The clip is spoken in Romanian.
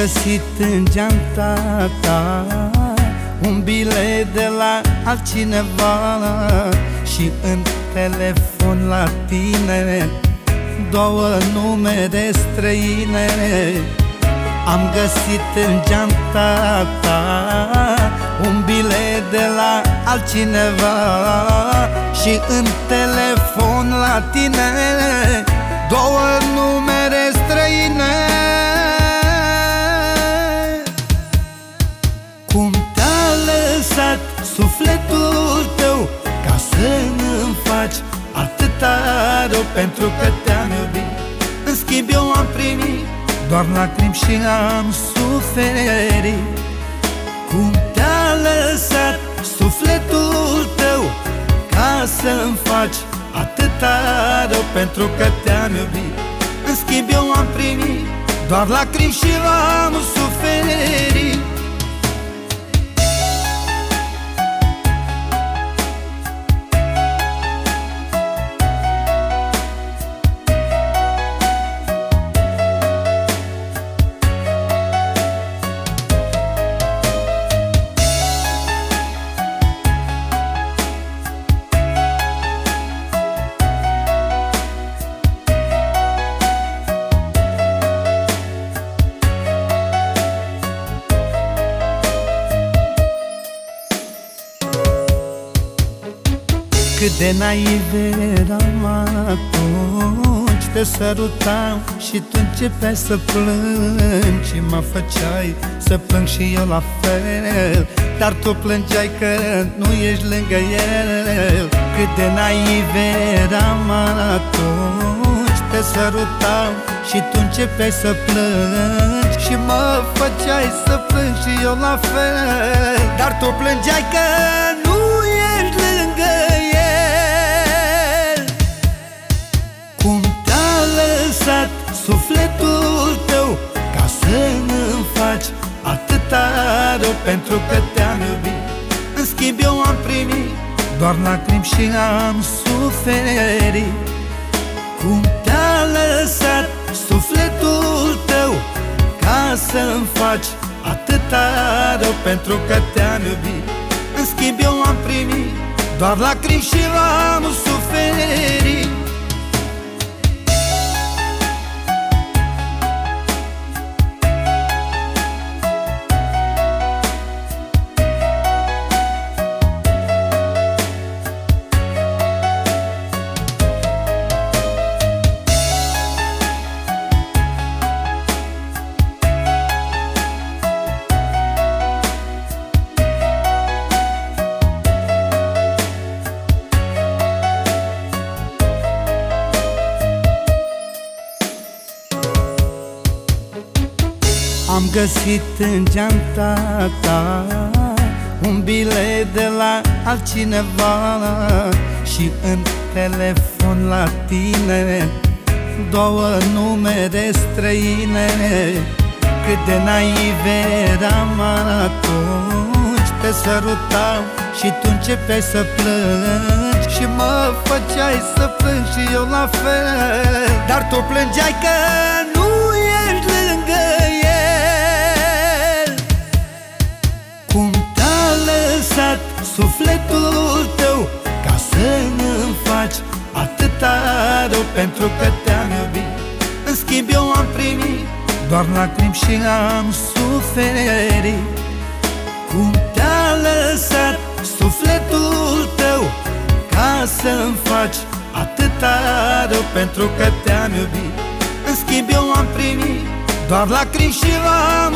găsit în geanta ta. Un bilet de la altcineva Și în telefon la tine. Două numere străine. Am găsit în geanta ta Un bilet de la altcineva Și în telefon la tine. Două numere străine atâta rău Pentru că te-am iubit. În schimb eu am primit Doar lacrimi și am suferit. Cum te-a lăsat sufletul tău Ca să-mi faci atâta rău Pentru că te-am iubit? În schimb eu am primit Doar lacrimi și am suferit Cât de naiv eram atunci Te sărutam și tu începeai să plângi Și mă făceai să plâng și eu la fel. Dar tu plângeai că nu ești lângă el. Cât de naiv eram atunci Te sărutam și tu începeai să plângi Și mă făceai să plâng și eu la fel. Dar tu plângeai că sufletul tău Ca să nu faci atâta rău Pentru că te-am iubit. În schimb eu am primit Doar lacrimi și am suferit. Cum te-a lăsat sufletul tău Ca să-mi faci atâta rău Pentru că te-am iubit. În schimb eu am primit Doar lacrimi și am suferit Am găsit în geanta ta Un bilet de la altcineva Și în telefon la tine Două numere străine. Cât de naiv eram atunci Te sărutam și tu începeai să plângi Și mă făceai să plâng și eu la fel. Dar tu plângeai că nu ești lângă lăsat sufletul tău Ca să nu-mi faci atâta rău Pentru că te-am iubit. În schimb eu am primit Doar lacrimi și am suferit. Cum te-a lăsat sufletul tău Ca să-mi faci atâta rău Pentru că te-am iubit? În schimb eu am primit Doar lacrimi și am suferit